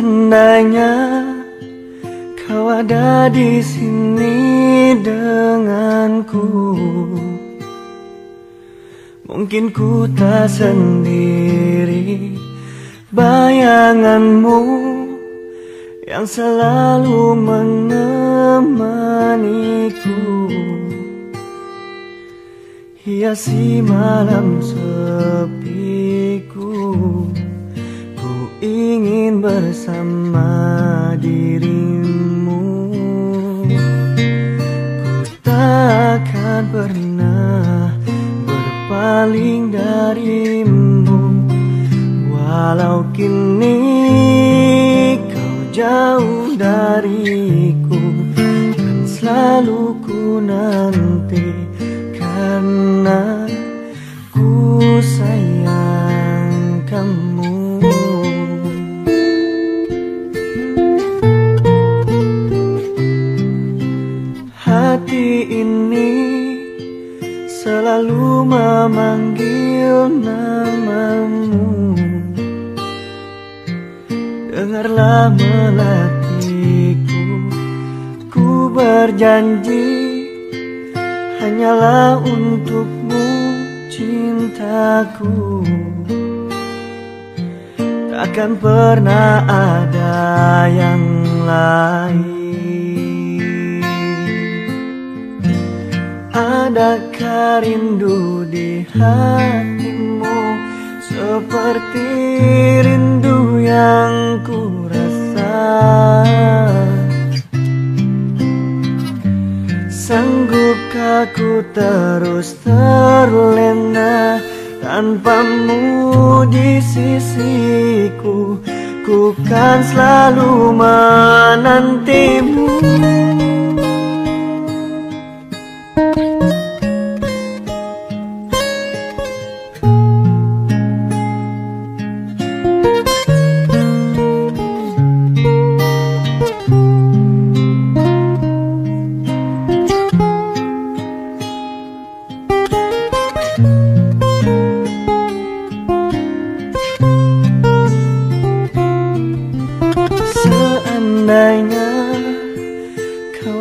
Seandainya kau ada di sini denganku, mungkin ku tak sendiri. Bayanganmu yang selalu menemaniku, hiasi malam. Sore bersama dirimu. Ku takkan pernah berpaling darimu. Walau kini kau jauh dariku Kan selalu ku nanti Karena ku sayang kamu ini selalu memanggil namamu. Dengarlah melatiku Ku berjanji Hanyalah untukmu cintaku. Takkan pernah ada yang lain Adakah rindu di hatimu Seperti rindu yang ku rasa. Sanggupkah ku terus terlena Tanpamu di sisiku? Ku kan selalu menantimu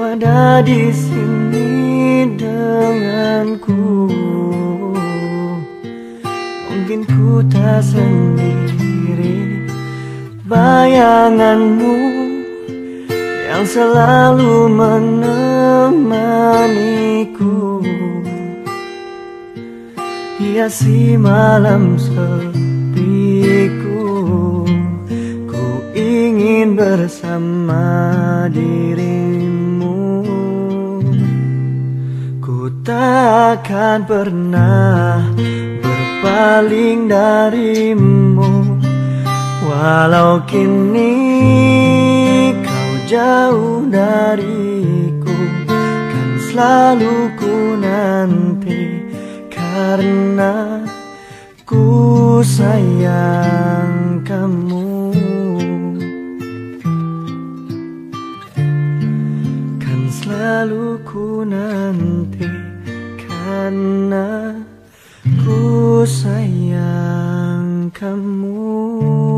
ada di sini denganku, mungkin ku tak sendiri. Bayanganmu yang selalu menemaniku, hiasi malam sepiku. Ingin bersama dirimu takkan pernah berpaling darimu. Walau kini kau jauh dariku Kan selalu ku nanti Karena ku sayang kamu. Selalu ku nanti sederhana Ku sayang kamu.